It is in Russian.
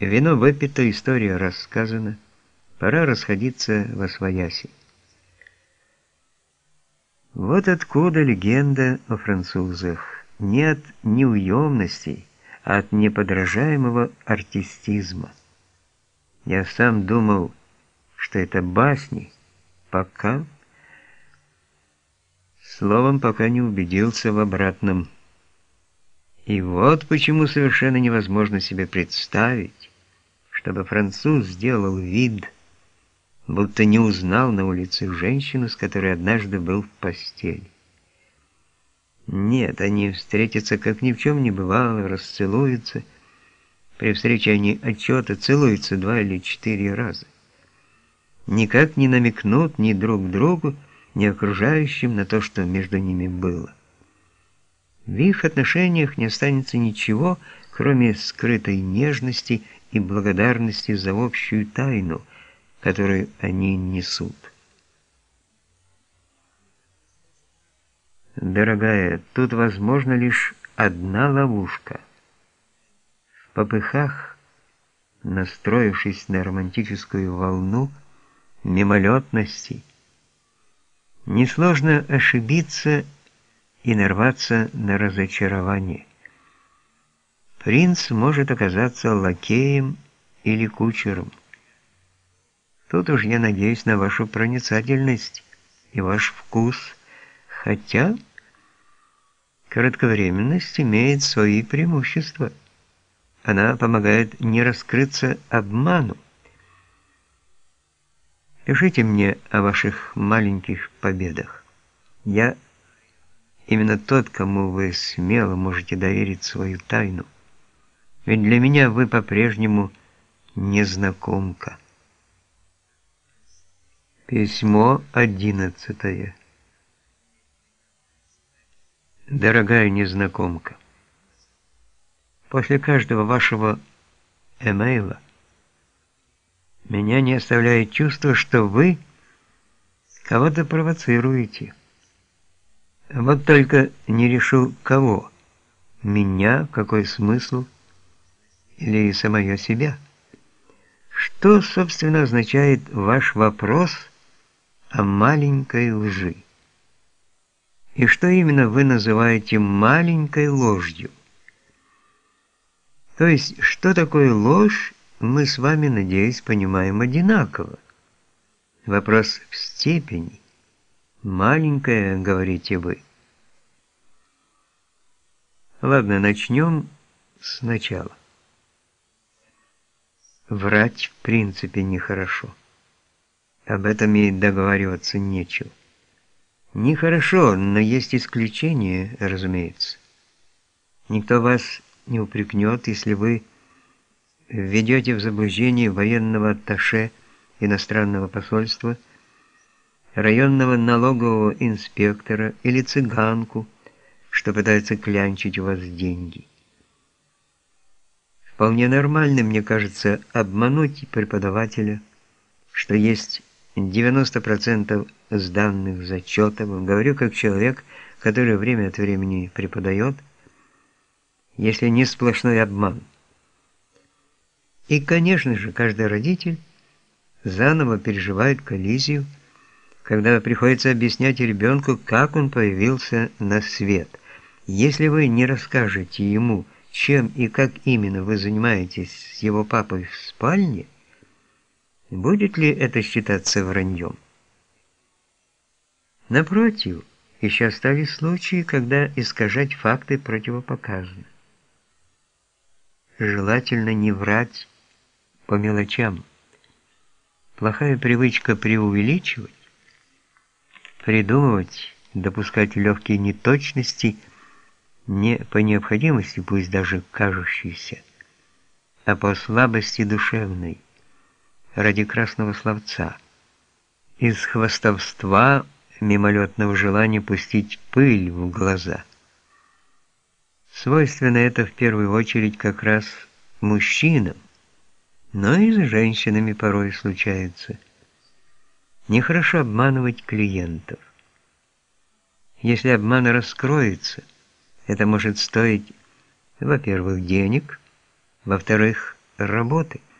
Вино выпито, история рассказана. Пора расходиться во свояси. Вот откуда легенда о французах. Не от неуемностей, а от неподражаемого артистизма. Я сам думал, что это басни, пока... Словом, пока не убедился в обратном. И вот почему совершенно невозможно себе представить, чтобы француз сделал вид, будто не узнал на улице женщину, с которой однажды был в постели. Нет, они встретятся, как ни в чем не бывало, расцелуются. При встрече они отчета целуются два или четыре раза. Никак не намекнут ни друг другу, ни окружающим на то, что между ними было. В их отношениях не останется ничего, кроме скрытой нежности и благодарности за общую тайну, которую они несут. Дорогая, тут возможно лишь одна ловушка. В попыхах, настроившись на романтическую волну мимолетности, несложно ошибиться и нарваться на разочарование. Принц может оказаться лакеем или кучером. Тут уж я надеюсь на вашу проницательность и ваш вкус, хотя Кратковременность имеет свои преимущества. Она помогает не раскрыться обману. Пишите мне о ваших маленьких победах. Я именно тот, кому вы смело можете доверить свою тайну. Ведь для меня вы по-прежнему незнакомка. Письмо одиннадцатое. Дорогая незнакомка, после каждого вашего эмейла меня не оставляет чувство, что вы кого-то провоцируете. Вот только не решу, кого. Меня, какой смысл, или самое себя. Что, собственно, означает ваш вопрос о маленькой лжи? И что именно вы называете маленькой ложью? То есть, что такое ложь, мы с вами, надеюсь, понимаем одинаково. Вопрос в степени. Маленькая, говорите вы. Ладно, начнем сначала. Врать в принципе нехорошо. Об этом и договариваться нечего. Нехорошо, но есть исключения, разумеется. Никто вас не упрекнет, если вы введете в заблуждение военного атташе иностранного посольства, районного налогового инспектора или цыганку, что пытается клянчить у вас деньги. Вполне нормально, мне кажется, обмануть преподавателя, что есть 90% сданных зачетов, говорю как человек, который время от времени преподает, если не сплошной обман. И, конечно же, каждый родитель заново переживает коллизию, когда приходится объяснять ребенку, как он появился на свет. Если вы не расскажете ему, чем и как именно вы занимаетесь с его папой в спальне, Будет ли это считаться враньем? Напротив, еще остались случаи, когда искажать факты противопоказано. Желательно не врать по мелочам. Плохая привычка преувеличивать, придумывать, допускать легкие неточности не по необходимости, пусть даже кажущейся, а по слабости душевной ради красного словца, из хвастовства мимолетного желания пустить пыль в глаза. Свойственно это в первую очередь как раз мужчинам, но и с женщинами порой случается. Нехорошо обманывать клиентов. Если обман раскроется, это может стоить, во-первых, денег, во-вторых, работы –